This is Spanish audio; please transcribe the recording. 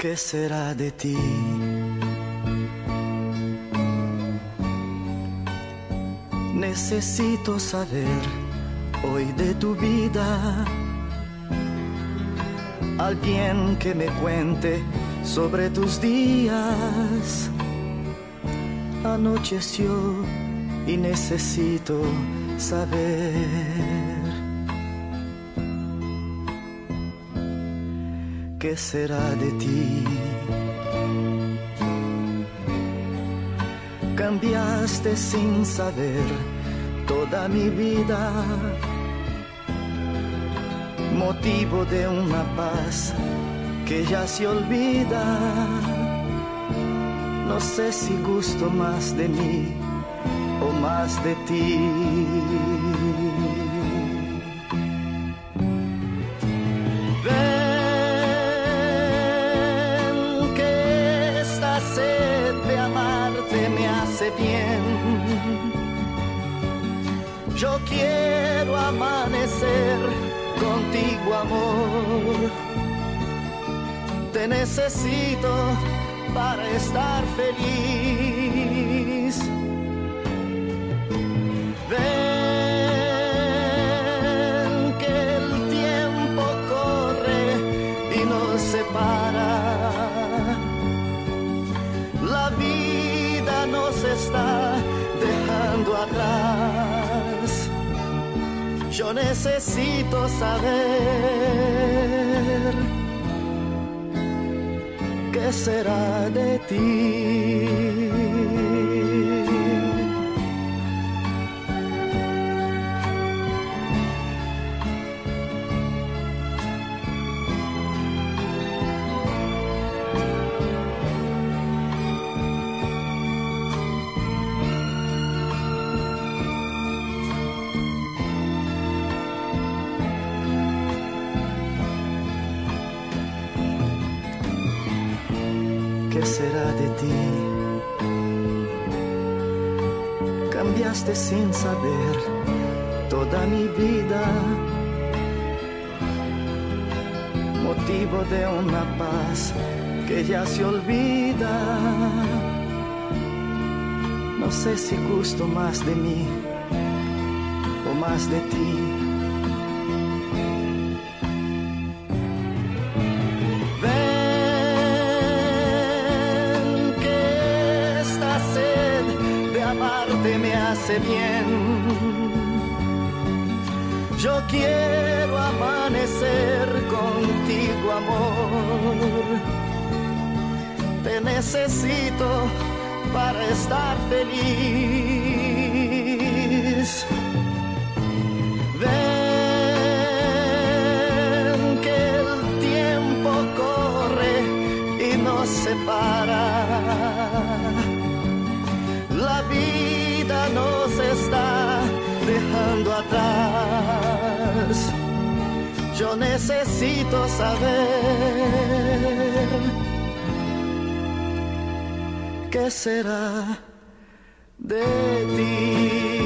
¿Qué será de ti? Necesito saber hoy de tu vida. Alguien que me cuente sobre tus días. Anocheció y necesito saber. ¿Qué será de ti? Cambiaste sin saber toda mi vida, motivo de una paz que ya se olvida. No sé si gusto más de mí o más de ti. Yo quiero amanecer contigo, amor. Te necesito para estar feliz. Ven que el tiempo corre y nos separa. Atrás. Yo necesito saber qué será de ti. ¿Qué será de ti? Cambiaste sin saber toda mi vida, motivo de una paz que ya se olvida. No sé si gusto más de mí o más de ti. Hace bien. Yo quiero amanecer contigo, amor. Te necesito para estar feliz. Ven que el tiempo corre y nos separa. La vida nos está dejando atrás. Yo necesito saber qué será de ti.